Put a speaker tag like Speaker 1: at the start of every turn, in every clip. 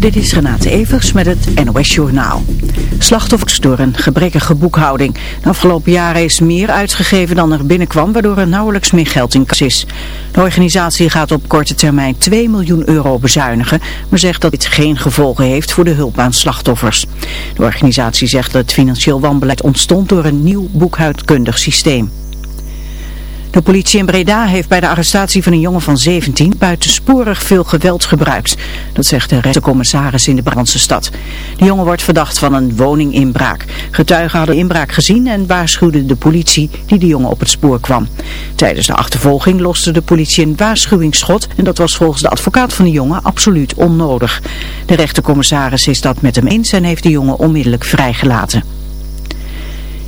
Speaker 1: Dit is Renate Evers met het NOS Journaal. Slachtoffers door een gebrekkige boekhouding. De afgelopen jaren is meer uitgegeven dan er binnenkwam, waardoor er nauwelijks meer geld in kas is. De organisatie gaat op korte termijn 2 miljoen euro bezuinigen, maar zegt dat dit geen gevolgen heeft voor de hulp aan slachtoffers. De organisatie zegt dat het financieel wanbeleid ontstond door een nieuw boekhoudkundig systeem. De politie in Breda heeft bij de arrestatie van een jongen van 17 buitensporig veel geweld gebruikt. Dat zegt de rechtercommissaris in de Brabantse stad. De jongen wordt verdacht van een woninginbraak. Getuigen hadden inbraak gezien en waarschuwden de politie die de jongen op het spoor kwam. Tijdens de achtervolging loste de politie een waarschuwingsschot en dat was volgens de advocaat van de jongen absoluut onnodig. De rechtercommissaris is dat met hem eens en heeft de jongen onmiddellijk vrijgelaten.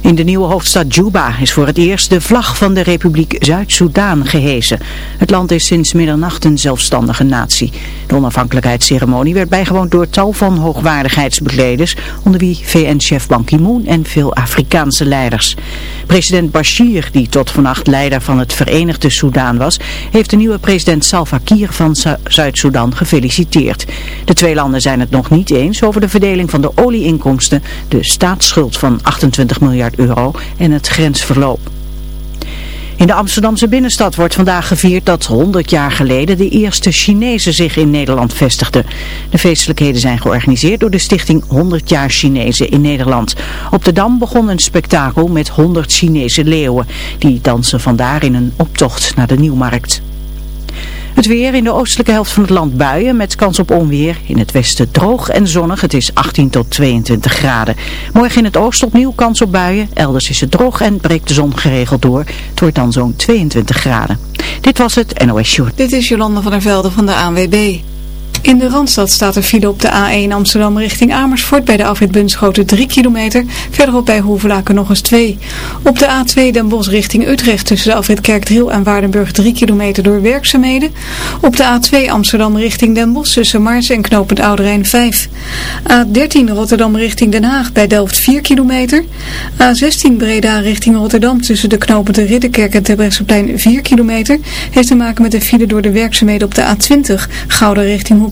Speaker 1: In de nieuwe hoofdstad Juba is voor het eerst de vlag van de Republiek Zuid-Soedan gehesen. Het land is sinds middernacht een zelfstandige natie. De onafhankelijkheidsceremonie werd bijgewoond door tal van hoogwaardigheidsbekleders, onder wie VN-chef Ban Ki-moon en veel Afrikaanse leiders. President Bashir, die tot vannacht leider van het Verenigde Soedan was, heeft de nieuwe president Salva Kiir van Zuid-Soedan gefeliciteerd. De twee landen zijn het nog niet eens over de verdeling van de olieinkomsten, de staatsschuld van 28 miljard euro en het grensverloop. In de Amsterdamse binnenstad wordt vandaag gevierd dat 100 jaar geleden de eerste Chinezen zich in Nederland vestigden. De feestelijkheden zijn georganiseerd door de stichting 100 jaar Chinezen in Nederland. Op de Dam begon een spektakel met 100 Chinese leeuwen. Die dansen vandaar in een optocht naar de Nieuwmarkt. Het weer in de oostelijke helft van het land buien met kans op onweer. In het westen droog en zonnig. Het is 18 tot 22 graden. Morgen in het oosten opnieuw kans op buien. Elders is het droog en breekt de zon geregeld door. Het wordt dan zo'n 22 graden. Dit was het NOS Short.
Speaker 2: Dit is Jolanda van der Velde van de ANWB. In de Randstad staat er file op de A1 Amsterdam richting Amersfoort bij de afrit Bunschoten 3 kilometer. Verderop bij Hoevelaken nog eens 2. Op de A2 Den Bosch richting Utrecht tussen de afrit Kerkdriel en Waardenburg 3 kilometer door werkzaamheden. Op de A2 Amsterdam richting Den Bosch tussen Mars en Knopend Ouderijn 5. A13 Rotterdam richting Den Haag bij Delft 4 kilometer. A16 Breda richting Rotterdam tussen de Knopend Ridderkerk en Terbrechtseplein 4 kilometer. Heeft te maken met de file door de werkzaamheden op de A20 Gouden richting Hoek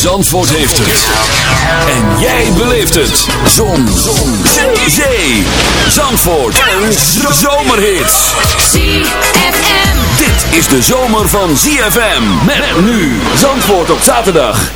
Speaker 3: Zandvoort heeft het. En jij beleeft het. Zon. Zon. Zee. Zandvoort. Een zomerhit.
Speaker 4: ZFM.
Speaker 3: Dit is de zomer van ZFM. Met nu. Zandvoort op zaterdag.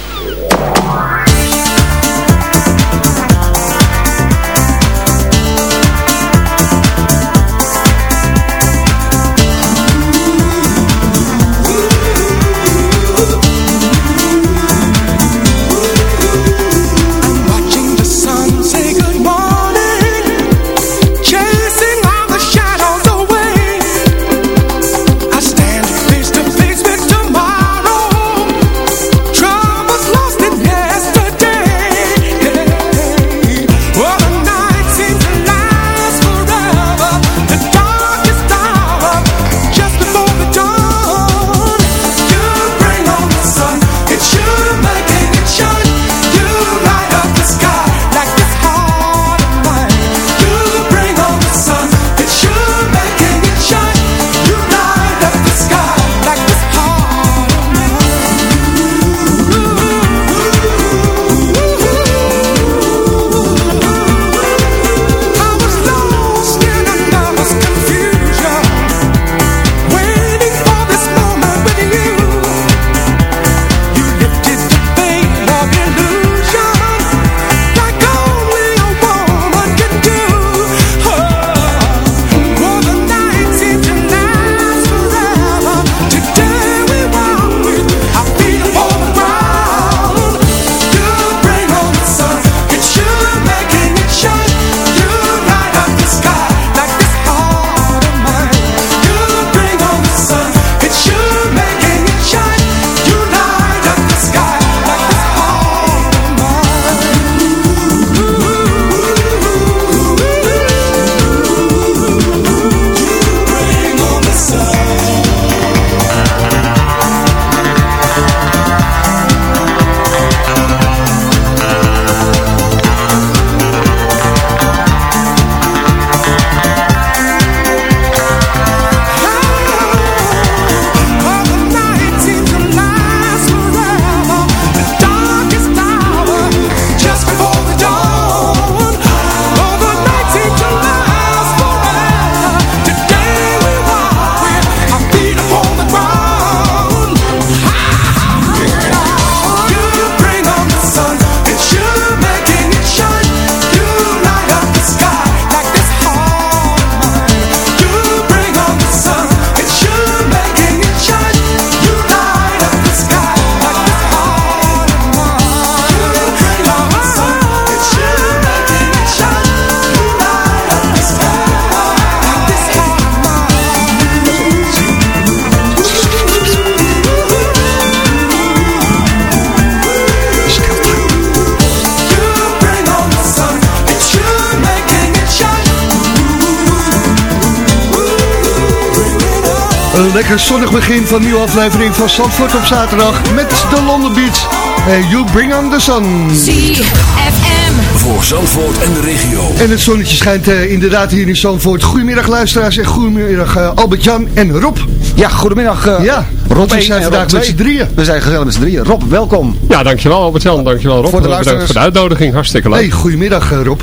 Speaker 5: Lekker zonnig begin van een nieuwe aflevering van Zandvoort op zaterdag met de London Beach. En You Bring On The Sun.
Speaker 6: ZFM.
Speaker 3: Voor Zandvoort en de regio.
Speaker 5: En het zonnetje schijnt uh, inderdaad hier in Zandvoort. Goedemiddag luisteraars en goedemiddag uh, Albert-Jan en Rob.
Speaker 7: Ja, goedemiddag. Uh,
Speaker 5: ja, Rob we zijn vandaag met z'n drieën.
Speaker 7: We zijn gezellig met z'n drieën. Rob, welkom.
Speaker 8: Ja, dankjewel Albert-Jan. Dankjewel Rob.
Speaker 7: Voor de luisteraars.
Speaker 8: voor de uitnodiging. Hartstikke leuk.
Speaker 5: Hey, goedemiddag Rob.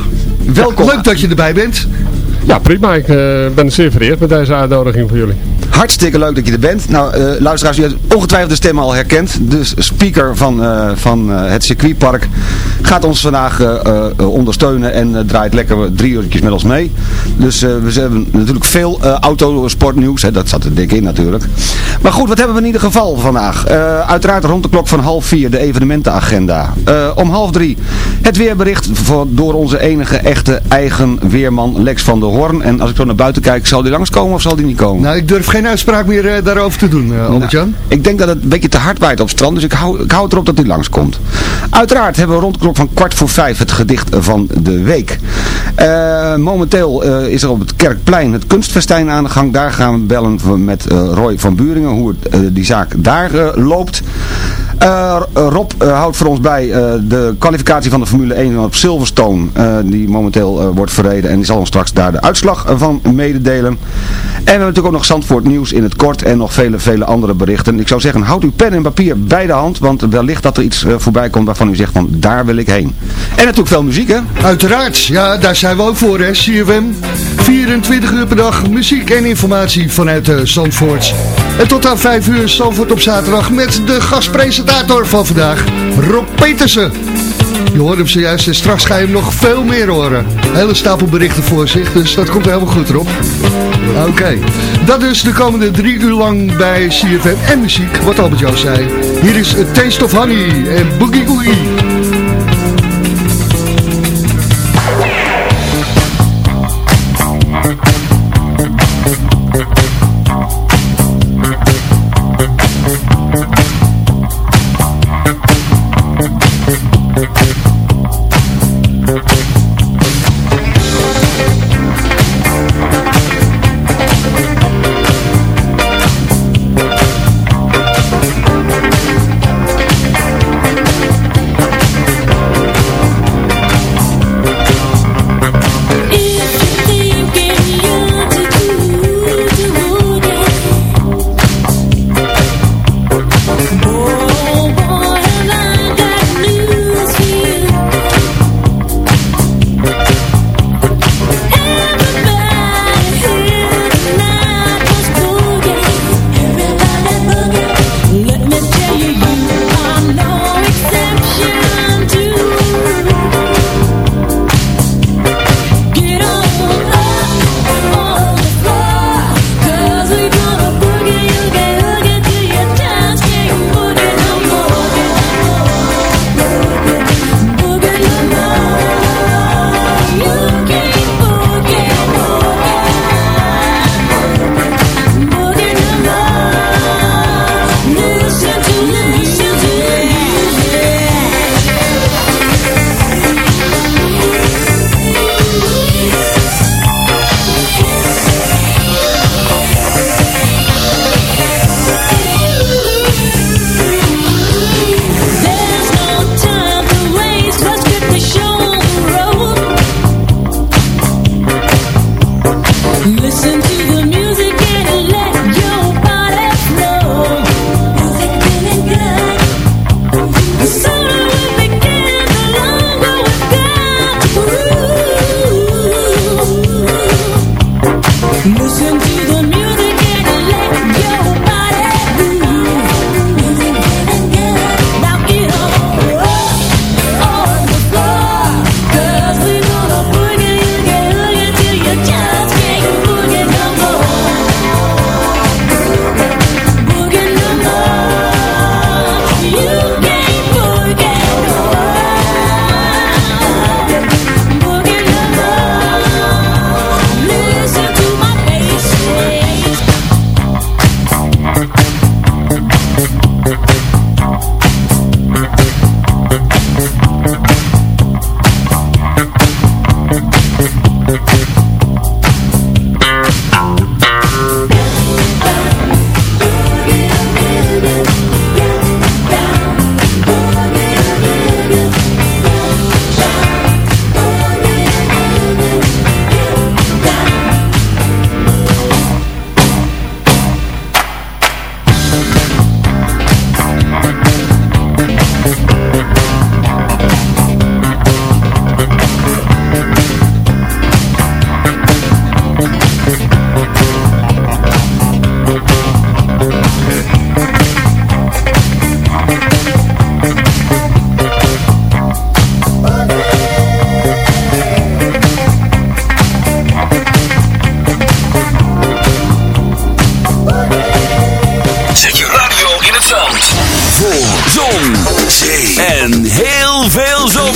Speaker 7: Welkom.
Speaker 5: Leuk dat je erbij bent.
Speaker 8: Ja, prima. Ik uh, ben zeer vereerd met deze uitnodiging voor jullie.
Speaker 7: Hartstikke leuk dat je er bent. Nou, uh, luisteraars, je hebt ongetwijfeld de stem al herkend. De speaker van, uh, van het circuitpark gaat ons vandaag ondersteunen en draait lekker drie uurtjes met ons mee. Dus we hebben natuurlijk veel autosportnieuws. Hè, dat zat er dik in natuurlijk. Maar goed, wat hebben we in ieder geval vandaag? uiteraard rond de klok van half vier de evenementenagenda. om half drie het weerbericht voor, door onze enige echte eigen weerman Lex van der Hoorn. En als ik zo naar buiten kijk, zal die langskomen of zal die niet komen?
Speaker 5: Nou, ik durf geen uitspraak meer uh, daarover te doen, uh, Albert-Jan.
Speaker 7: Nou, ik denk dat het een beetje te hard waait op strand, dus ik hou, ik hou het erop dat hij langskomt. Uiteraard hebben we rond de klok van kwart voor vijf het gedicht van de week. Uh, momenteel is er op het Kerkplein het kunstfestijn aan de gang. Daar gaan we bellen met Roy van Buringen, hoe het, die zaak daar loopt. Rob houdt voor ons bij de kwalificatie van de Formule 1 op Silverstone, die momenteel wordt verreden. En die zal ons straks daar de uitslag van mededelen. En we hebben natuurlijk ook nog Zandvoort nieuws in het kort en nog vele, vele andere berichten. Ik zou zeggen, houd uw pen en papier bij de hand, want wellicht dat er iets uh, voorbij komt waarvan u zegt van, daar wil ik heen. En natuurlijk veel muziek, hè?
Speaker 5: Uiteraard, ja, daar zijn we ook voor, hè, CFM. 24 uur per dag, muziek en informatie vanuit uh, Zandvoort. En tot aan 5 uur Zandvoort op zaterdag met de gastpresentator van vandaag, Rob Petersen. Je hoort hem zojuist en straks ga je hem nog veel meer horen. Hele stapel berichten voor zich, dus dat komt helemaal goed erop. Oké, dat dus de komende drie uur lang bij CFM en muziek, wat Albert Jan zei. Hier is A Taste of Honey en Boogie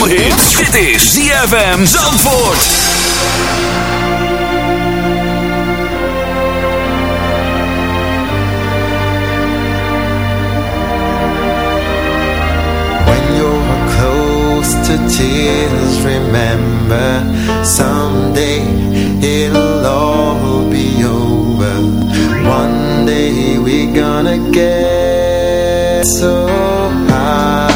Speaker 5: Boogie.
Speaker 9: ZFM Zandvoort.
Speaker 10: When you're close to tears, remember someday it'll all be over. One day we're gonna get so high.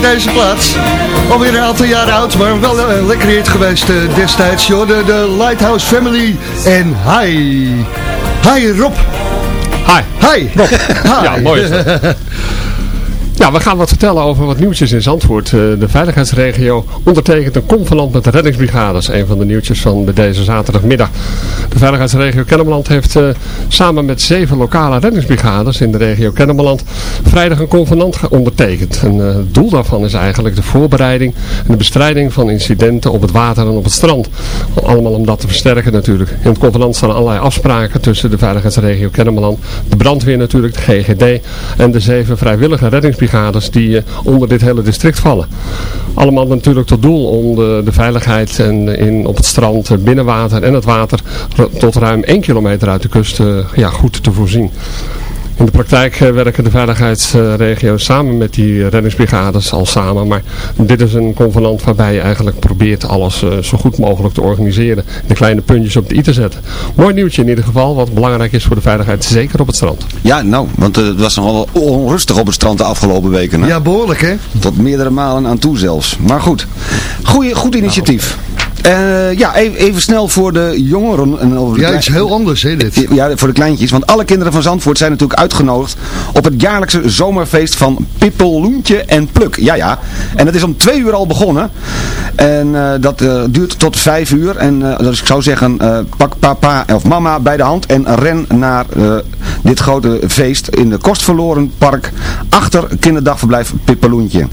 Speaker 5: Deze plaats. Alweer een aantal jaren oud, maar wel een lekker hit geweest eh, destijds. Joh, de, de Lighthouse Family en hi. Hi Rob.
Speaker 8: Hi.
Speaker 5: Hi.
Speaker 8: Rob.
Speaker 5: Hi.
Speaker 8: Ja, mooi is dat. We gaan wat vertellen over wat nieuwtjes in Zandvoort. Eh, De veiligheidsregio ondertekent een convenant met de reddingsbrigades. Een van de nieuwtjes van deze zaterdagmiddag. De veiligheidsregio Kennemerland heeft eh, samen met zeven lokale reddingsbrigades in de regio Kennemerland vrijdag een convenant ondertekend. En, eh, het doel daarvan is eigenlijk de voorbereiding en de bestrijding van incidenten op het water en op het strand. Allemaal om dat te versterken natuurlijk. In het convenant staan allerlei afspraken tussen de veiligheidsregio Kennemerland, de brandweer natuurlijk, de GGD en de zeven vrijwillige reddingsbrigades die eh, onder dit hele district vallen. Allemaal natuurlijk tot doel om de, de veiligheid en, in, op het strand, het binnenwater en het water tot ruim 1 kilometer uit de kust eh, ja, goed te voorzien. In de praktijk eh, werken de veiligheidsregio's samen met die reddingsbrigades al samen. Maar dit is een convenant waarbij je eigenlijk probeert alles eh, zo goed mogelijk te organiseren. De kleine puntjes op de i te zetten. Mooi nieuwtje in ieder geval, wat belangrijk is voor de veiligheid, zeker op het strand.
Speaker 7: Ja, nou, want eh, het was nogal onrustig op het strand de afgelopen weken. Hè?
Speaker 5: Ja, behoorlijk hè?
Speaker 7: Tot meerdere malen aan toe zelfs. Maar goed, Goeie, goed initiatief. Eh, ja, even, even, snel voor de jongeren. En over de
Speaker 5: ja, heel anders hè dit.
Speaker 7: Ja, voor de kleintjes. Want alle kinderen van Zandvoort zijn natuurlijk uitgenodigd op het jaarlijkse zomerfeest van Pippeloentje en Pluk. Ja, ja. En dat is om twee uur al begonnen. En eh, dat eh, duurt tot vijf uur. En dus ik zou zeggen, pak papa of mama bij de hand en ren naar dit grote feest in de Kostverloren Park achter kinderdagverblijf Pippeloentje.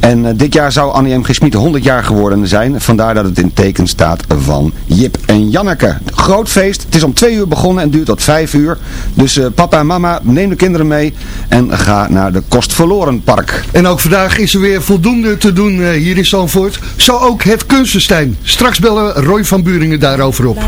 Speaker 7: En dit jaar zou Annie M. G. 100 jaar geworden zijn. Vandaar dat het in teken staat van Jip en Janneke. Groot feest. Het is om twee uur begonnen en duurt tot vijf uur. Dus eh, papa en mama, neem de kinderen mee en ga naar de Kostverloren Park.
Speaker 6: En ook vandaag is er weer voldoende te doen eh, hier in Zandvoort. Zo ook het Kunstenstein. Straks bellen Roy van Buringen daarover op.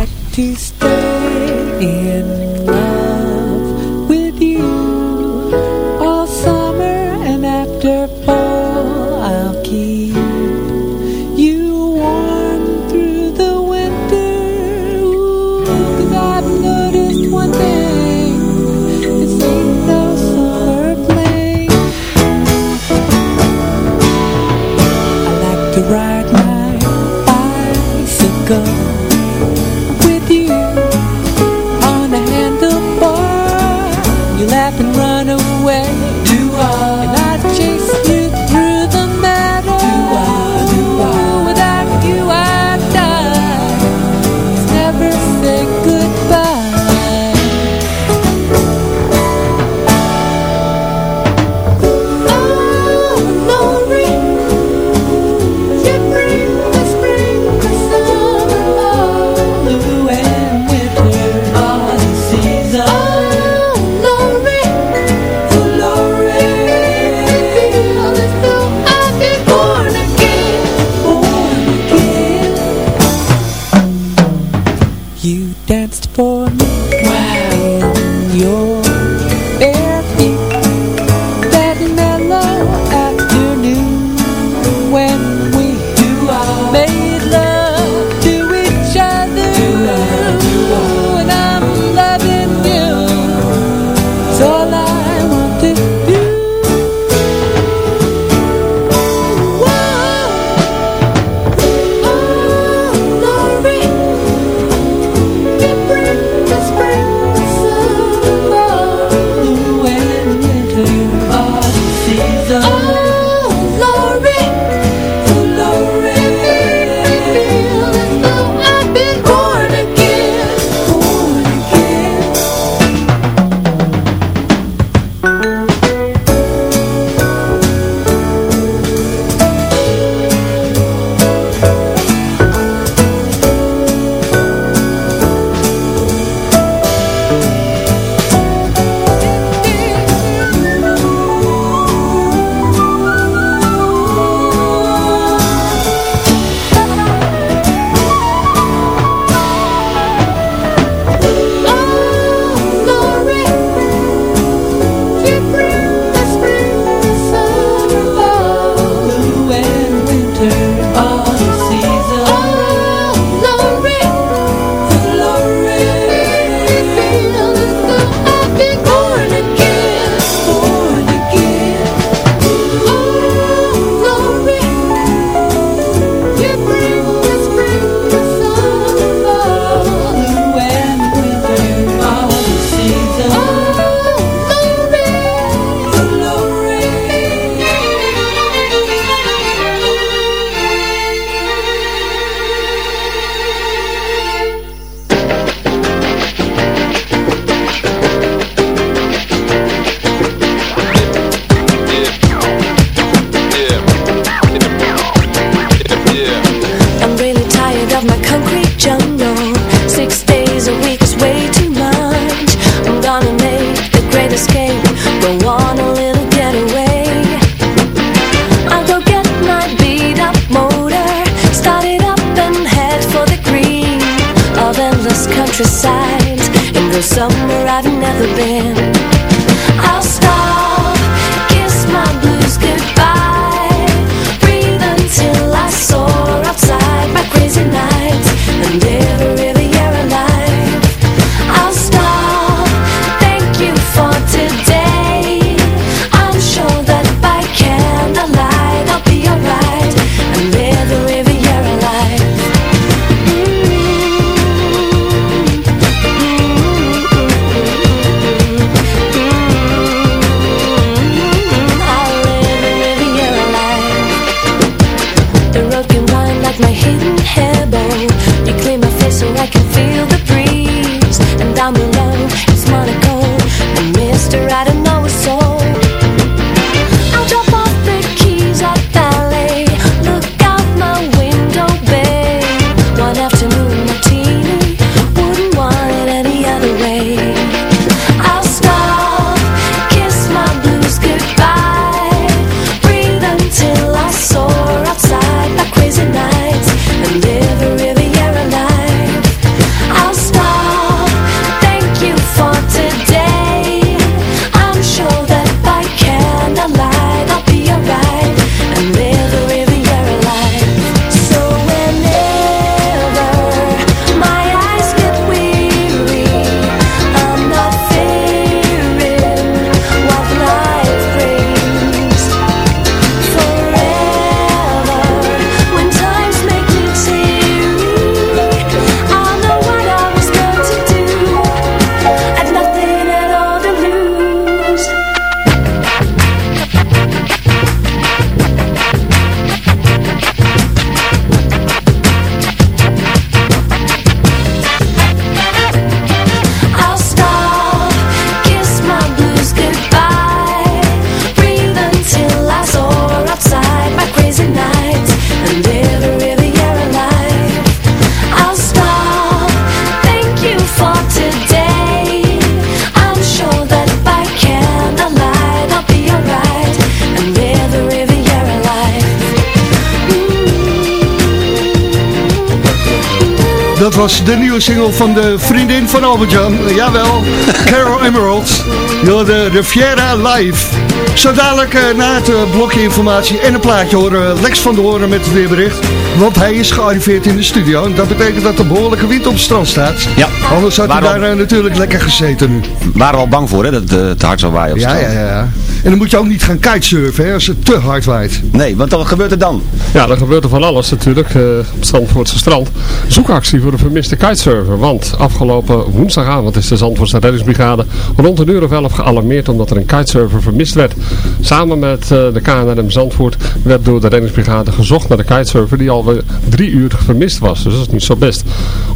Speaker 5: was de nieuwe single van de vriendin van Albert-Jan. Jawel, Carol Emerald. De Riviera Live. Zo dadelijk uh, na het uh, blokje informatie en een plaatje horen Lex van der Horen met het weerbericht. Want hij is gearriveerd in de studio. En dat betekent dat er behoorlijke wind op het strand staat.
Speaker 7: Ja.
Speaker 5: Anders had hij daar natuurlijk lekker gezeten nu.
Speaker 7: waren we al bang voor, hè, dat het hard zou waaien op
Speaker 5: Ja,
Speaker 7: strand.
Speaker 5: ja, ja, ja. En dan moet je ook niet gaan kitesurfen hè, als het te hard waait.
Speaker 7: Nee, want wat gebeurt er dan?
Speaker 8: Ja, er gebeurt er van alles natuurlijk eh, op het Zandvoortse strand. Zoekactie voor de vermiste kitesurfer. Want afgelopen woensdagavond is de Zandvoortse reddingsbrigade rond een uur of elf gealarmeerd omdat er een kitesurfer vermist werd. Samen met eh, de KNRM Zandvoort werd door de reddingsbrigade gezocht naar de kitesurfer die alweer drie uur vermist was. Dus dat is niet zo best.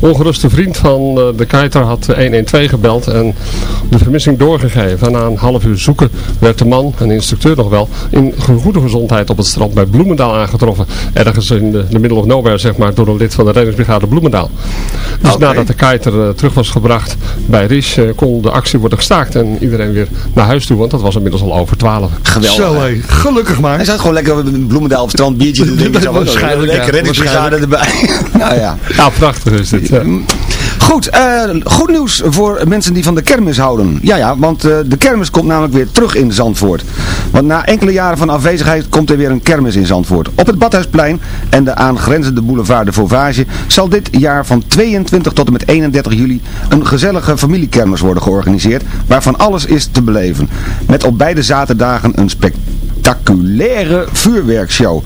Speaker 8: Ongeruste vriend van eh, de kiter had 112 gebeld en de vermissing doorgegeven. En na een half uur zoeken werd de man, en de instructeur nog wel, in goede gezondheid op het strand bij Bloemendaal aangetroffen. Ergens in de, de middle of nowhere, zeg maar, door een lid van de reddingsbrigade Bloemendaal. Dus nadat de kiter eh, terug was gebracht bij Ries, eh, kon de actie worden gestaakt en iedereen weer naar huis toe, want dat was inmiddels al over 12.
Speaker 7: Geweldig.
Speaker 5: Zo, gelukkig maar.
Speaker 7: Hij zat gewoon lekker op een Bloemendaal op het strand biertje doen. zo.
Speaker 5: Waarschijnlijk.
Speaker 7: Lekker reddingsbrigade erbij. nou ja.
Speaker 8: Ja, prachtig is dit. ja.
Speaker 7: Goed, eh, goed nieuws voor mensen die van de kermis houden. Ja, ja, want eh, de kermis komt namelijk weer terug in Zandvoort. Want na enkele jaren van afwezigheid komt er weer een kermis in Zandvoort. Op het Badhuisplein en de aangrenzende boulevard de Vauvage zal dit jaar van 22 tot en met 31 juli een gezellige familiekermis worden georganiseerd, waarvan alles is te beleven. Met op beide zaterdagen een spectaculaire vuurwerkshow.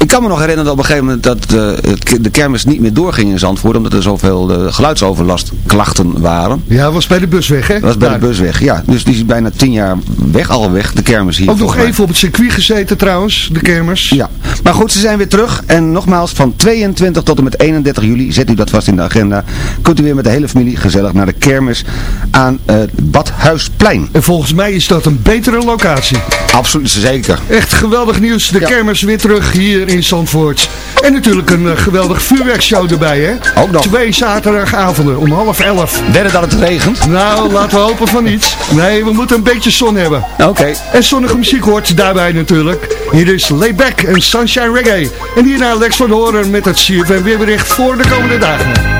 Speaker 7: Ik kan me nog herinneren dat op een gegeven moment dat eh, de kermis niet meer doorging in Zandvoort, omdat er zoveel eh, geluidsoverlastklachten waren.
Speaker 5: Ja, was bij de busweg, hè?
Speaker 7: Dat was bij
Speaker 5: Daar.
Speaker 7: de busweg, ja. Dus die is bijna tien jaar weg, al weg, de kermis hier.
Speaker 5: Ook nog
Speaker 7: mij.
Speaker 5: even op het circuit gezeten trouwens, de kermis.
Speaker 7: Ja, maar goed, ze zijn weer terug. En nogmaals, van 22 tot en met 31 juli, zet u dat vast in de agenda, kunt u weer met de hele familie gezellig naar de kermis aan het Badhuisplein.
Speaker 5: En volgens mij is dat een betere locatie.
Speaker 7: Absoluut, zeker.
Speaker 5: Echt geweldig nieuws. De kermis weer terug hier in Zandvoort. En natuurlijk een eh, geweldig vuurwerkshow erbij, hè?
Speaker 7: Ook nog.
Speaker 5: Twee zaterdagavonden om half elf.
Speaker 7: Wedden dat het regent?
Speaker 5: Nou, laten we hopen van niets. Nee, we moeten een beetje zon hebben.
Speaker 7: Oké.
Speaker 5: En zonnige muziek hoort daarbij natuurlijk. Hier is Layback en Sunshine Reggae. En hierna Lex van Horen met het CFM weerbericht voor de komende dagen.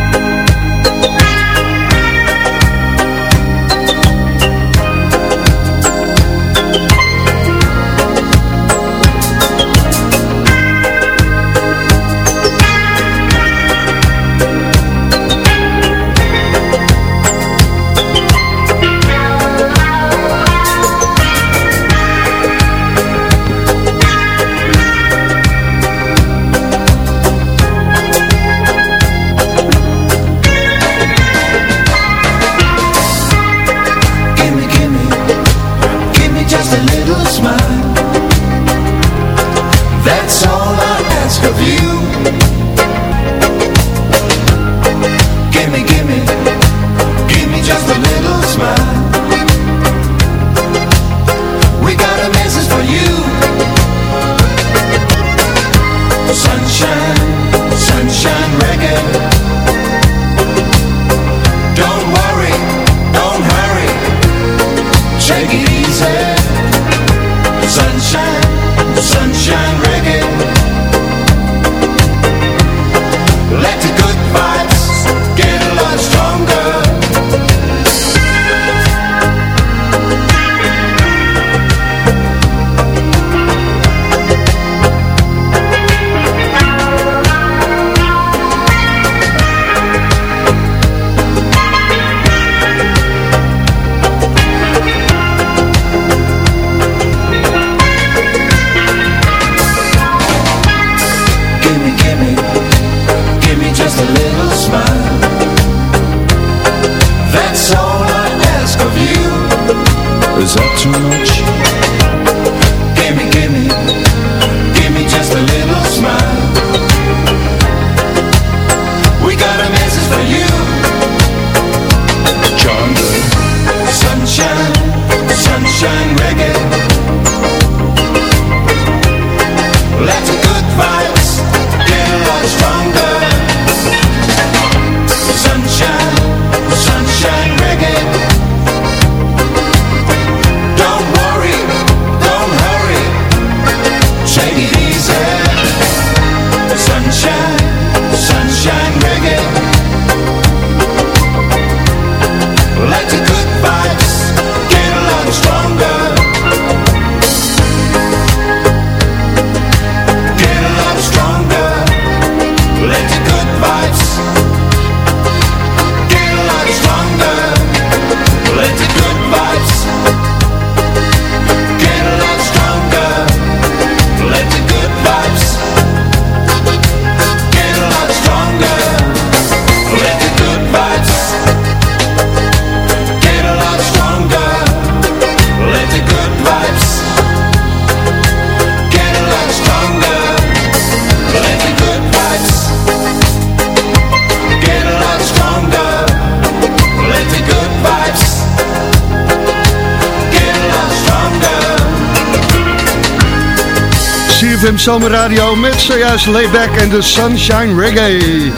Speaker 5: CFM Zomerradio met zojuist Layback en de Sunshine Reggae.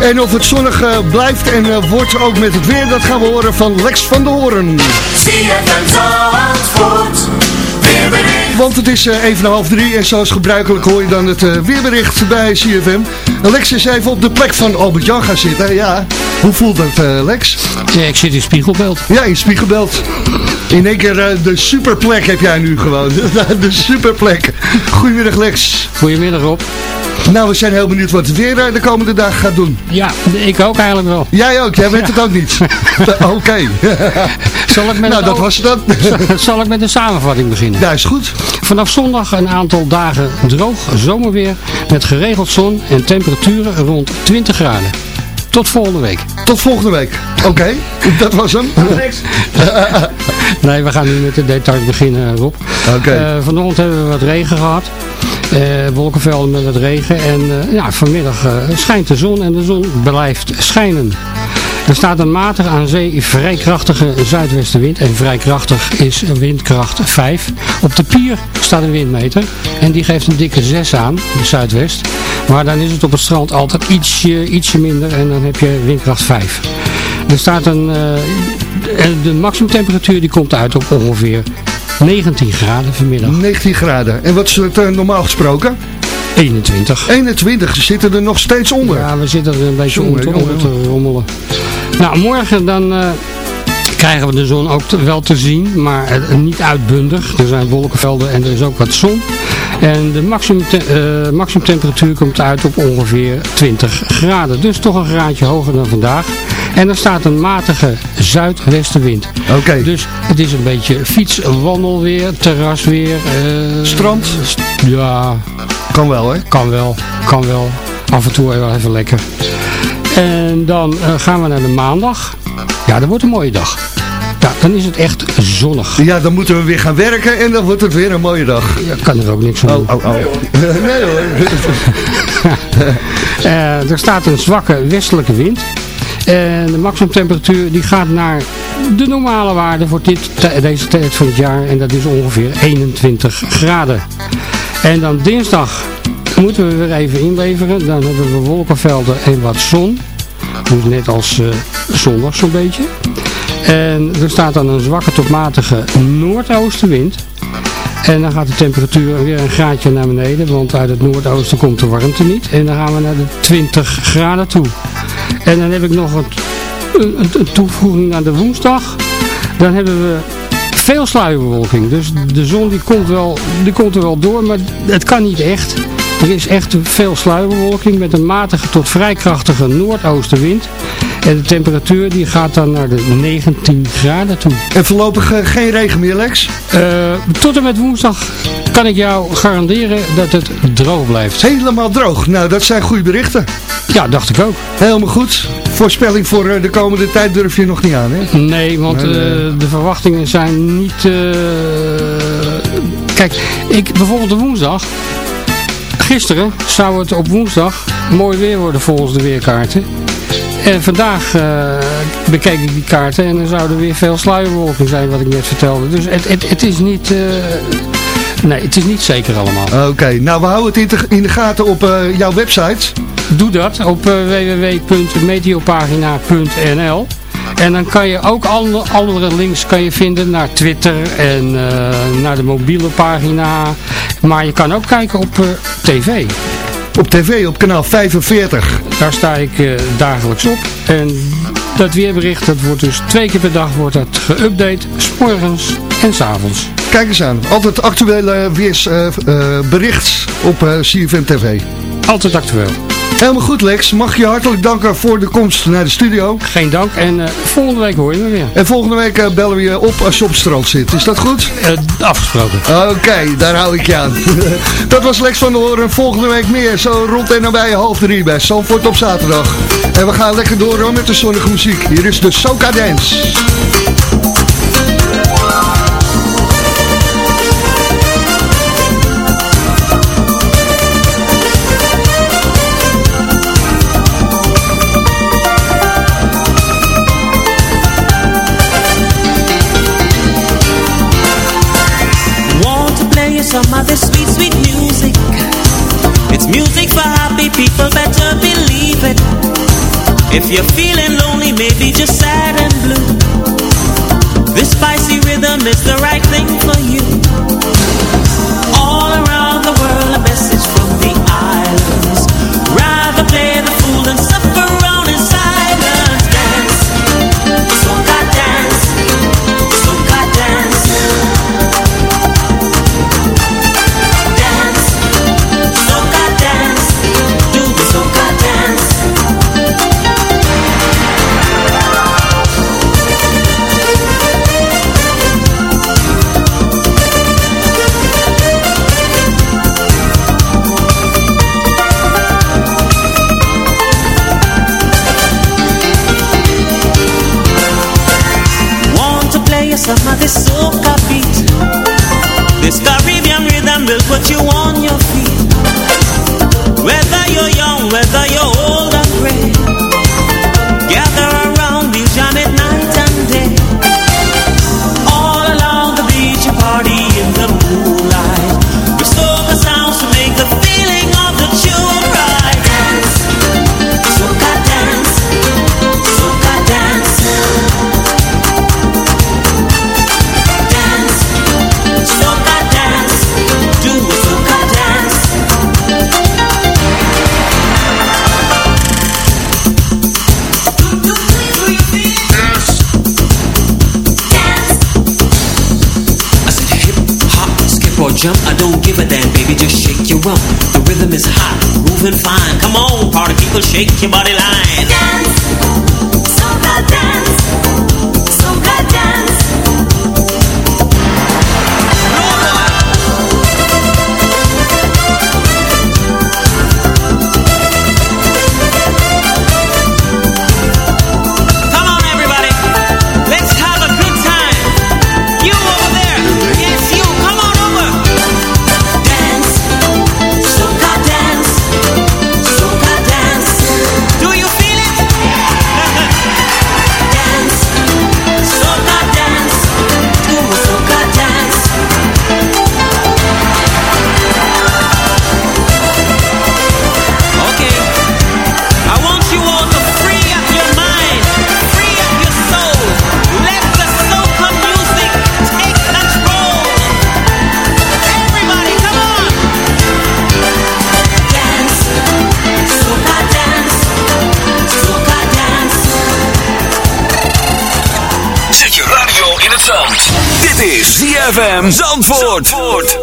Speaker 5: En of het zonnig eh, blijft en uh, wordt ook met het weer, dat gaan we horen van Lex van de Hoorn.
Speaker 11: CFM Zandvoort, weerbericht.
Speaker 5: Want het is uh, even half drie en zoals gebruikelijk hoor je dan het weerbericht bij CFM. Lex is even op de plek van Albert-Jan gaan zitten. Ja, hoe voelt dat Lex?
Speaker 12: Ja, ik zit in Spiegelbeeld.
Speaker 5: Ja, in Spiegelbeeld. In één keer de superplek heb jij nu gewoon. de superplek. Goedemiddag Lex.
Speaker 12: Goedemiddag Rob.
Speaker 5: Nou, we zijn heel benieuwd wat het weer de komende dag gaat doen.
Speaker 12: Ja, ik ook eigenlijk wel.
Speaker 5: Jij ook, jij weet het ook niet. Oké.
Speaker 12: Zal ik met
Speaker 5: nou, dat was het dan.
Speaker 12: Zal ik met de samenvatting beginnen?
Speaker 5: Ja, is goed.
Speaker 12: Vanaf zondag een aantal dagen droog zomerweer met geregeld zon en temperaturen rond 20 graden. Tot volgende week.
Speaker 5: Tot volgende week. Oké, dat was hem.
Speaker 12: nee, we gaan nu met de details beginnen, Rob.
Speaker 5: Oké.
Speaker 12: Okay. Uh, vanochtend hebben we wat regen gehad. Uh, wolkenvelden met wat regen. En uh, ja, vanmiddag schijnt de zon en de zon blijft schijnen. Er staat een matig aan zee vrij krachtige zuidwestenwind. En vrij krachtig is windkracht 5. Op de pier staat een windmeter. En die geeft een dikke 6 aan, de zuidwest. Maar dan is het op het strand altijd ietsje, ietsje minder. En dan heb je windkracht 5. Er staat een... Uh, de maximumtemperatuur die komt uit op ongeveer 19 graden vanmiddag.
Speaker 5: 19 graden. En wat is het uh, normaal gesproken?
Speaker 12: 21.
Speaker 5: 21, ze zitten er nog steeds onder.
Speaker 12: Ja, we zitten er een beetje onder, te, onder te rommelen. Nou, morgen dan uh, krijgen we de zon ook te, wel te zien, maar uh, niet uitbundig. Er zijn wolkenvelden en er is ook wat zon. En de maximum, te, uh, maximum temperatuur komt uit op ongeveer 20 graden. Dus toch een graadje hoger dan vandaag. En er staat een matige zuidwestenwind.
Speaker 5: Oké. Okay.
Speaker 12: Dus het is een beetje fiets, wandelweer, terrasweer.
Speaker 5: Strand?
Speaker 12: St ja.
Speaker 5: Kan wel hè?
Speaker 12: Kan wel, kan wel. Af en toe wel even lekker. En dan uh, gaan we naar de maandag. Ja, dat wordt een mooie dag. Ja, dan is het echt zonnig.
Speaker 5: Ja, dan moeten we weer gaan werken en dan wordt het weer een mooie dag.
Speaker 12: Ja, kan er ook niks aan doen.
Speaker 5: Oh, oh, oh. nee hoor.
Speaker 12: uh, er staat een zwakke westelijke wind. En de maximumtemperatuur die gaat naar de normale waarde voor dit, deze tijd van het jaar. En dat is ongeveer 21 graden. En dan dinsdag moeten we weer even inleveren. Dan hebben we wolkenvelden en wat zon. Net als uh, zondag zo'n beetje. En er staat dan een zwakke tot matige noordoostenwind. En dan gaat de temperatuur weer een graadje naar beneden. Want uit het noordoosten komt de warmte niet. En dan gaan we naar de 20 graden toe. En dan heb ik nog een, een, een toevoeging naar de woensdag. Dan hebben we veel sluierbewolking. Dus de zon die komt, wel, die komt er wel door, maar het kan niet echt. Er is echt veel sluierbewolking met een matige tot vrij krachtige noordoostenwind. En de temperatuur die gaat dan naar de 19 graden toe.
Speaker 5: En voorlopig uh, geen regen meer, Lex?
Speaker 12: Uh, tot en met woensdag kan ik jou garanderen dat het droog blijft.
Speaker 5: Helemaal droog. Nou, dat zijn goede berichten.
Speaker 12: Ja, dacht ik ook.
Speaker 5: Helemaal goed. Voorspelling voor uh, de komende tijd durf je nog niet aan, hè?
Speaker 12: Nee, want nee, nee. de verwachtingen zijn niet... Kijk, ik, bijvoorbeeld de woensdag... Gisteren zou het op woensdag mooi weer worden volgens de weerkaarten. En vandaag uh, bekeek ik die kaarten en er zouden weer veel sluierbewolking zijn wat ik net vertelde. Dus het, het, het is niet... Uh, nee, het is niet zeker allemaal.
Speaker 5: Oké, okay, nou we houden het in de, in de gaten op uh, jouw website.
Speaker 12: Doe dat op www.meteopagina.nl En dan kan je ook andere, andere links kan je vinden naar Twitter en naar de mobiele pagina. Maar je kan ook kijken op tv.
Speaker 5: Op tv, op kanaal 45.
Speaker 12: Daar sta ik uh, dagelijks op. En dat weerbericht, dat wordt dus twee keer per dag wordt dat geüpdate. S'morgens en s'avonds.
Speaker 5: Kijk eens aan. Altijd actuele weersbericht op CFM TV.
Speaker 12: Altijd actueel.
Speaker 5: Helemaal goed Lex, mag je hartelijk danken voor de komst naar de studio.
Speaker 12: Geen dank en uh, volgende week hoor je me weer.
Speaker 5: En volgende week uh, bellen we je op als je op het strand zit, is dat goed?
Speaker 12: Uh, afgesproken.
Speaker 5: Oké, okay, daar hou ik je aan. dat was Lex van der Hoorn, volgende week meer, zo rond en nabij half drie bij Zandvoort op zaterdag. En we gaan lekker door hoor, met de zonnige muziek. Hier is de Soca Dance.
Speaker 13: If you're feeling lonely, maybe just sad and blue. This fight build what you want. jump, I don't give a damn, baby, just shake your rump. The rhythm is hot, moving fine. Come on, party people, shake your body line. Dance.
Speaker 3: ZFM Zandvoort.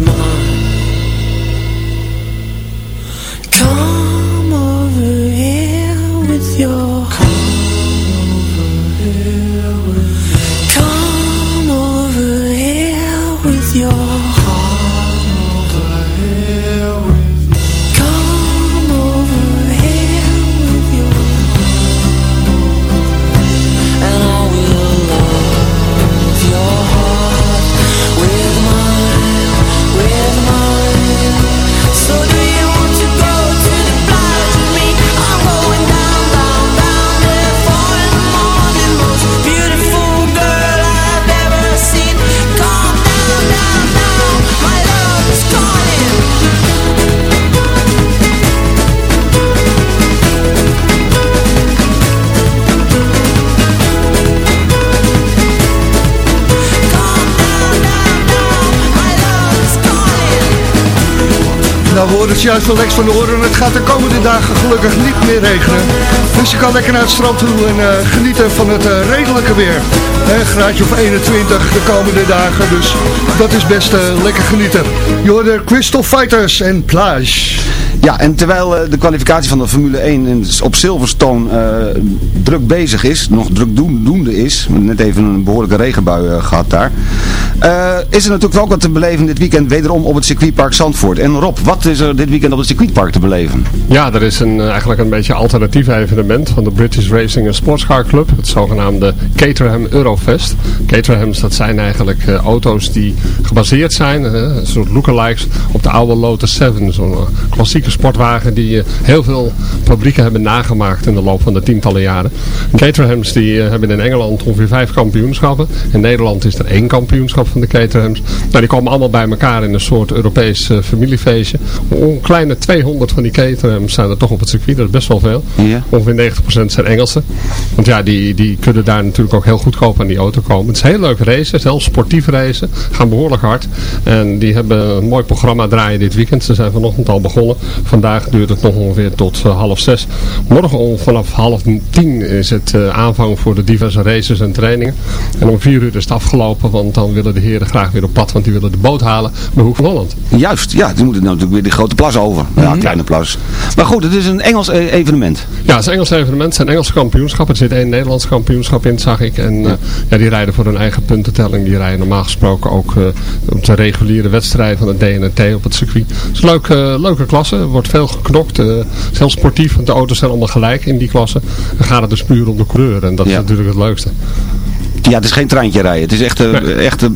Speaker 13: mine.
Speaker 5: Juist Lex van de oren. Het gaat de komende dagen gelukkig niet meer regenen. Dus je kan lekker naar het strand toe en eh, genieten van het eh, redelijke weer. Een graadje of 21 de komende dagen. Dus dat is best eh, lekker genieten. Je hoorde Crystal Fighters en Plage.
Speaker 7: Ja, en terwijl de kwalificatie van de Formule 1 in- op Silverstone druk bezig is, nog druk doen- doende is, net even een behoorlijke regenbui eh, gehad daar, eh, is er natuurlijk ook wat te beleven dit weekend wederom op het circuitpark Zandvoort. En Rob, wat is er dit weekend op het circuitpark te beleven?
Speaker 8: Ja, er is een, eh, eigenlijk een beetje alternatief evenement van de British Racing and Sportscar Club. Het zogenaamde Caterham Eurofest. Caterhams, dat zijn eigenlijk eh, auto's die gebaseerd zijn, eh, een soort lookalikes, op de oude Lotus 7. Zo'n eh, klassieke sportwagen die heel veel fabrieken hebben nagemaakt in de loop van de tientallen jaren. Caterhams die hebben in Engeland ongeveer vijf kampioenschappen. In Nederland is er één kampioenschap van de Caterhams. Nou, die komen allemaal bij elkaar in een soort Europees familiefeestje. Een kleine 200 van die Caterhams zijn er toch op het circuit. Dat is best wel veel.
Speaker 7: Ja.
Speaker 8: Ongeveer 90% zijn Engelsen. Want ja, die, die kunnen daar natuurlijk ook heel goedkoop aan die auto komen. Het is heel leuk racen, heel sportief racen. Gaan behoorlijk hard. En die hebben een mooi programma draaien dit weekend. Ze zijn vanochtend al begonnen. Vandaag duurt het nog ongeveer tot eh, half zes. Morgen vanaf half tien is het eh, aanvang voor de diverse races en trainingen. En om vier uur is het afgelopen. Want dan willen de heren graag weer op pad. Want die willen de boot halen bij Hoek van Holland.
Speaker 7: Juist, ja, die moeten natuurlijk weer die grote plas over. Ja, kleine plas. Maar goed, het is een Engels e- evenement.
Speaker 8: Ja, het is een Engels evenement. Het zijn Engelse kampioenschappen. Er zit één Nederlands kampioenschap in, zag ik. En ja. ja, die rijden voor hun eigen puntentelling. Die rijden normaal gesproken ook eh, op de reguliere wedstrijden van het DNT op het circuit. Het is een leuke, leuke klasse. Er wordt veel geknokt. eh, heel sportief, want de auto's zijn allemaal gelijk in die klasse. Dan gaat het dus puur om de coureur. En dat is natuurlijk het leukste.
Speaker 7: Ja, het is geen treintje rijden. Het is echt, eh, echt eh,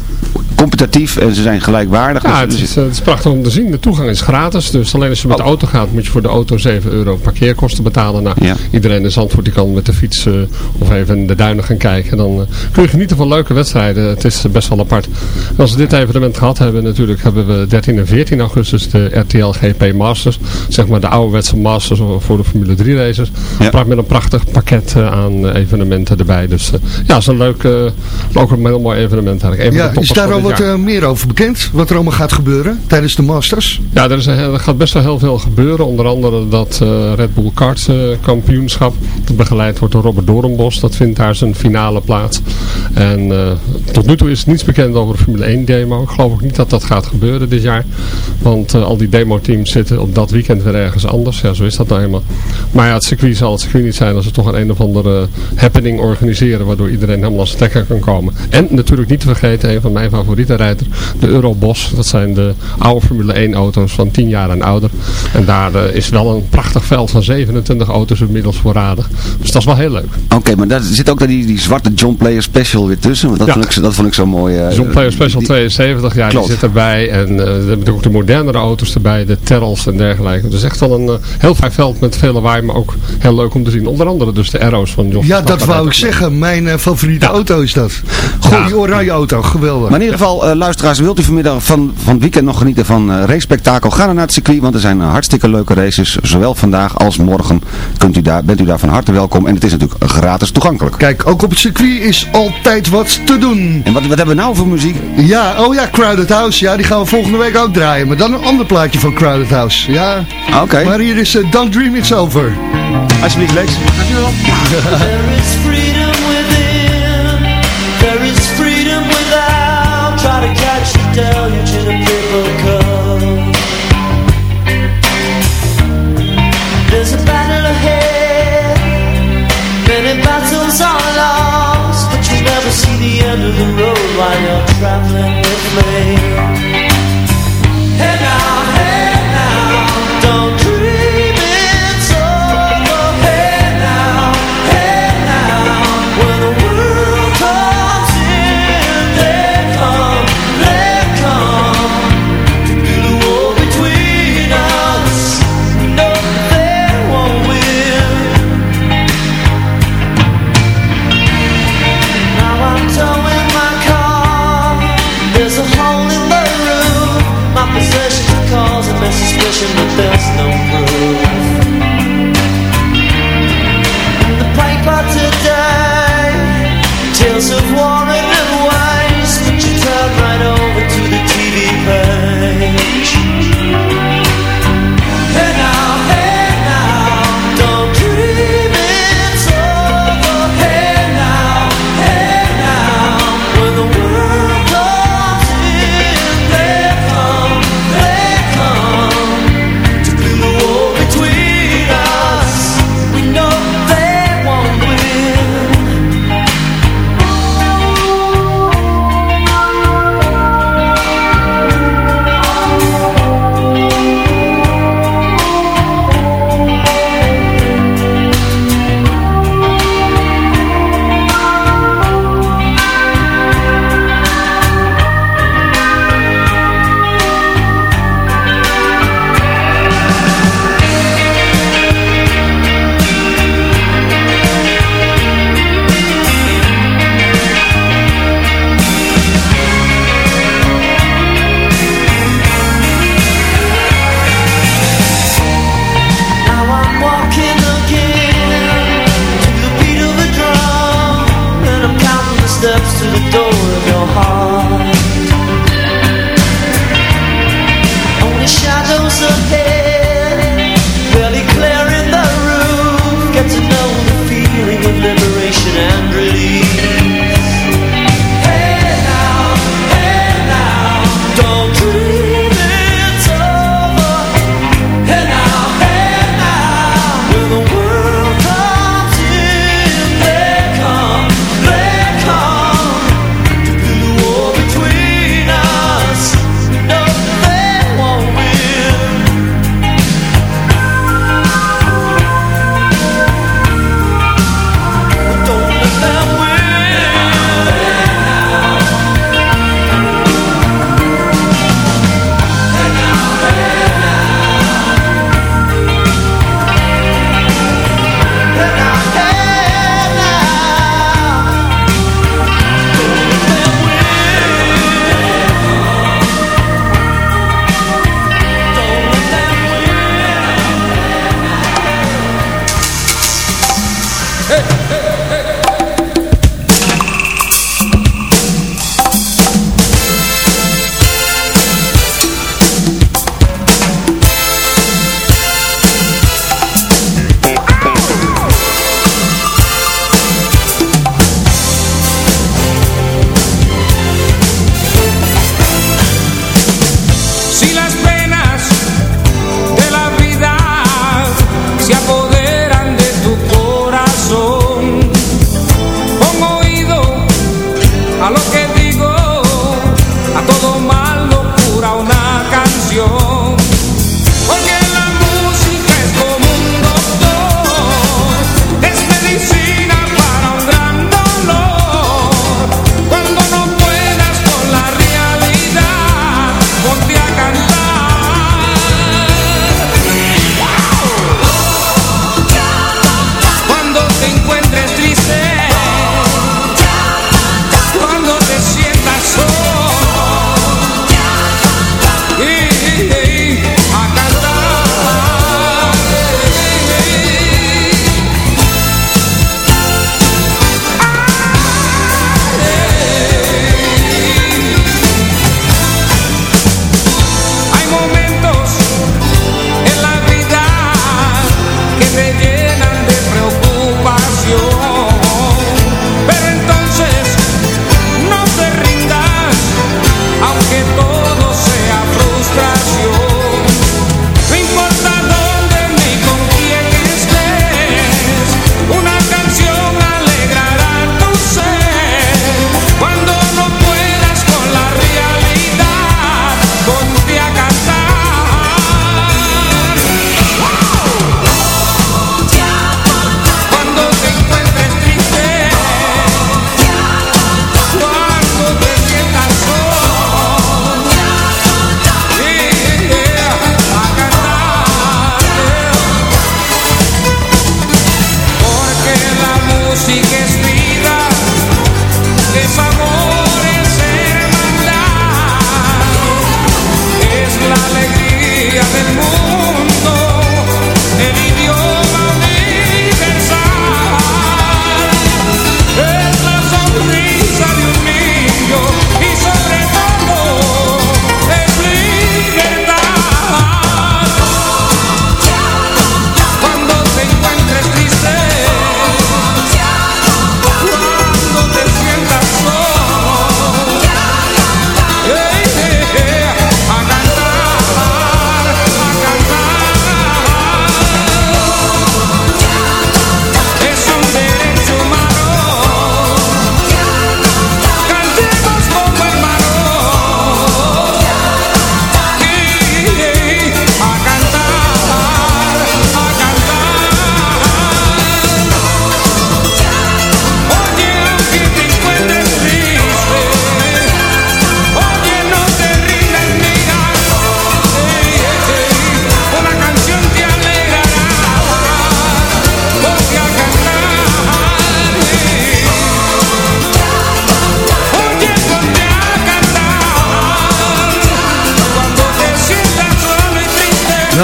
Speaker 7: competitief en ze zijn gelijkwaardig.
Speaker 8: Ja,
Speaker 7: Dus-
Speaker 8: het is, eh, het is prachtig om te zien. De toegang is gratis. Dus alleen als je met de auto gaat, moet je voor de auto 7 euro parkeerkosten betalen. Nou, iedereen in Zandvoort die kan met de fiets eh, of even in de duinen gaan kijken. Dan eh, kun je genieten van leuke wedstrijden. Het is best wel apart. En als we dit evenement gehad hebben, natuurlijk hebben we 13 en 14 augustus de RTL GP Masters. Zeg maar de ouderwetse Masters voor de Formule 3 races. Ja. Met een prachtig pakket aan evenementen erbij. Dus ja, het is een leuk, eh, ook een heel mooi evenement eigenlijk. Een van
Speaker 5: Ja,
Speaker 8: de
Speaker 5: is
Speaker 8: jaar.
Speaker 5: eh, meer over bekend? Wat er allemaal gaat gebeuren tijdens de Masters?
Speaker 8: Ja, er, is er gaat best wel heel veel gebeuren. Onder andere dat eh, Red Bull Karts eh, kampioenschap. Dat begeleid wordt door Robert Doornbos. Dat vindt daar zijn finale plaats. En tot nu toe is niets bekend over de Formule 1 demo. Ik geloof ook niet dat dat gaat gebeuren dit jaar. Want al die demo-teams zitten op dat weekend weer ergens anders. Ja, zo is dat nou eenmaal. Maar ja, het circuit zal het circuit niet zijn als ze toch een een of andere happening organiseren. Waardoor iedereen helemaal als stekker kan komen. En natuurlijk niet te vergeten, een van mijn favoriete. De Eurobos. Dat zijn de oude Formule 1 auto's van 10 jaar en ouder. En daar eh, is wel een prachtig veld van 27 auto's inmiddels voorradig. Dus dat is wel heel leuk.
Speaker 7: Oké, maar daar zit ook die, die zwarte John Player Special weer tussen. Want dat,
Speaker 8: Ja.
Speaker 7: vond, ik, zo- dat vond ik zo mooi. eh,
Speaker 8: John Player Special
Speaker 7: die-
Speaker 8: 72, ja,
Speaker 7: Klopt.
Speaker 8: die zit erbij. En eh we hebben natuurlijk ook de modernere auto's erbij, de Terrels en dergelijke. Dus echt wel een eh, heel fijn veld met veel lawaai, maar ook heel leuk om te zien. Onder andere dus de Arrows van Jos.
Speaker 5: Ja, dat wou ik zeggen. Mijn eh, favoriete auto is dat. Goh, die oranje auto. Geweldig.
Speaker 7: Maar in ieder geval, eh, luisteraars, wilt u vanmiddag van, van het weekend nog genieten van eh race-spektakel? Ga dan naar het circuit, want er zijn eh, hartstikke leuke races. Zowel vandaag als morgen kunt u daar, bent u daar van harte welkom. En het is natuurlijk gratis toegankelijk.
Speaker 5: Kijk, ook op het circuit is altijd wat te doen.
Speaker 7: En wat, wat hebben we nou voor muziek?
Speaker 5: Ja, oh ja, Crowded House. Ja, die gaan we volgende week ook draaien. Maar dan een ander plaatje van Crowded House. Ja,
Speaker 7: Oké.
Speaker 5: maar hier is eh, Don't Dream It's Over.
Speaker 7: Alsjeblieft, Lex.
Speaker 11: There deluge in a paper cup. There's a battle ahead. Many battles are lost, but you never see the end of the road while you're traveling with me. There's a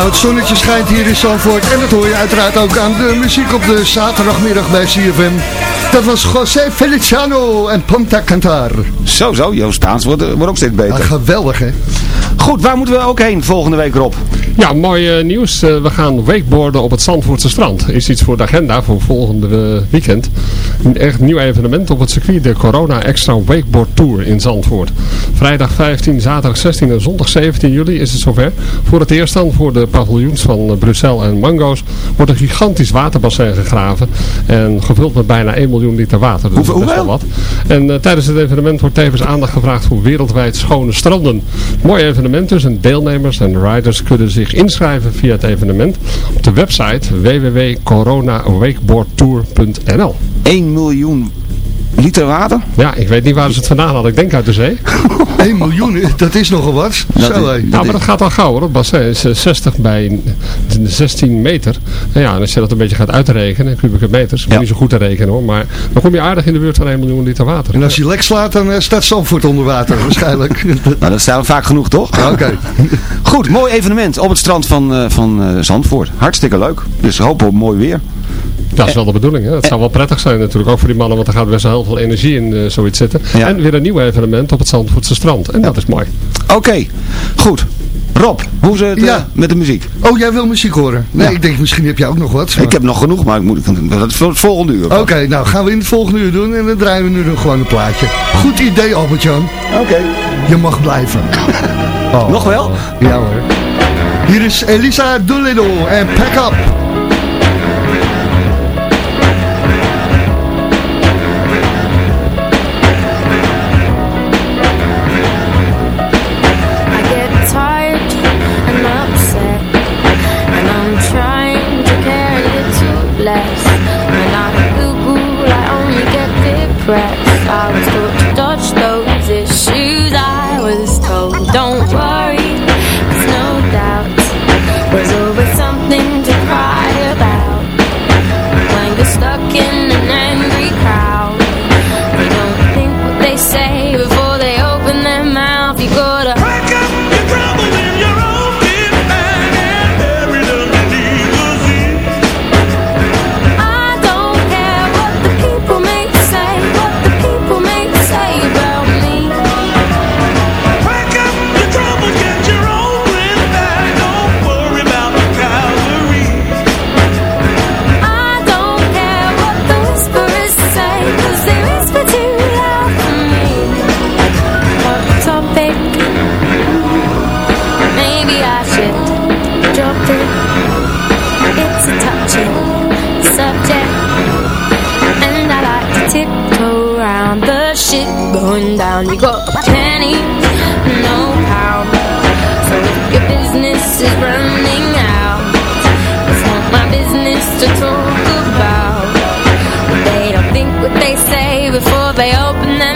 Speaker 14: Nou, het zonnetje schijnt hier in Zandvoort en dat hoor je uiteraard ook aan de muziek op de zaterdagmiddag bij CFM. Dat was José Feliciano en Ponta Cantar.
Speaker 7: Zo, zo, jouw Spaans wordt, eh, wordt ook steeds beter.
Speaker 14: Ja, geweldig, hè?
Speaker 7: Goed, waar moeten we ook heen volgende week, Rob?
Speaker 8: Ja, mooi eh, nieuws. Eh, we gaan wakeboarden op het Zandvoortse strand. Is iets voor de agenda voor volgende weekend. Een echt nieuw evenement op het circuit. De Corona Extra Wakeboard Tour in Zandvoort. Vrijdag 15, zaterdag 16 en zondag 17 juli is het zover. Voor het eerst dan voor de paviljoens van eh, Brussel en Mango's wordt een gigantisch waterbassin gegraven. En gevuld met bijna 1 miljoen liter water. Dus
Speaker 7: Hoeveel-
Speaker 8: dat is best wel wat. En eh, tijdens het evenement wordt tevens aandacht gevraagd voor wereldwijd schone stranden. Mooi evenement dus en deelnemers en riders kunnen zich inschrijven via het evenement op de website www.coronawakeboardtour.nl
Speaker 7: 1 miljoen liter water?
Speaker 8: Ja, ik weet niet waar ze het vandaan hadden. Ik denk uit de zee.
Speaker 14: 1 miljoen, dat is nogal wat.
Speaker 7: Dat
Speaker 14: Zo,
Speaker 7: is-
Speaker 14: hé.
Speaker 8: Nou, maar dat gaat al gauw hoor. Het bassin is eh, 60 bij 16 meter. En ja, en als je dat een beetje gaat uitrekenen, kubieke meters,
Speaker 7: Ja.
Speaker 8: niet zo goed te rekenen hoor, maar dan kom je aardig in de buurt van 1 miljoen liter water.
Speaker 14: En als je lek slaat, dan eh, staat Zandvoort onder water waarschijnlijk.
Speaker 7: Nou, dat zijn we vaak genoeg, toch?
Speaker 14: Oké.
Speaker 7: Goed, mooi evenement op het strand van, eh, van eh, Zandvoort. Hartstikke leuk. Dus hopen op mooi weer.
Speaker 8: Ja, dat is wel de bedoeling. Hè? Het zou wel prettig zijn natuurlijk, ook voor die mannen, want er gaat best wel heel veel energie in eh, zoiets zitten.
Speaker 7: Ja.
Speaker 8: En weer een nieuw evenement op het Zandvoortse strand. En dat is mooi.
Speaker 7: Oké, goed. Rob, hoe is het eh,
Speaker 14: Ja.
Speaker 7: met de muziek?
Speaker 14: Oh, jij wil muziek horen? Nee,
Speaker 7: Ja.
Speaker 14: ik denk misschien heb jij ook nog wat.
Speaker 7: Ik heb nog genoeg, maar ik moet, dat is voor het volgende uur.
Speaker 14: Oké, nou gaan we in het volgende uur doen en dan draaien we nu nog gewoon een plaatje. Goed idee, Albert-Jan.
Speaker 7: Oké.
Speaker 14: Je mag blijven. Oh.
Speaker 7: Nog wel?
Speaker 14: Ja hoor. Hier is Elisa Doolittle en Pack Up.
Speaker 15: Before they open their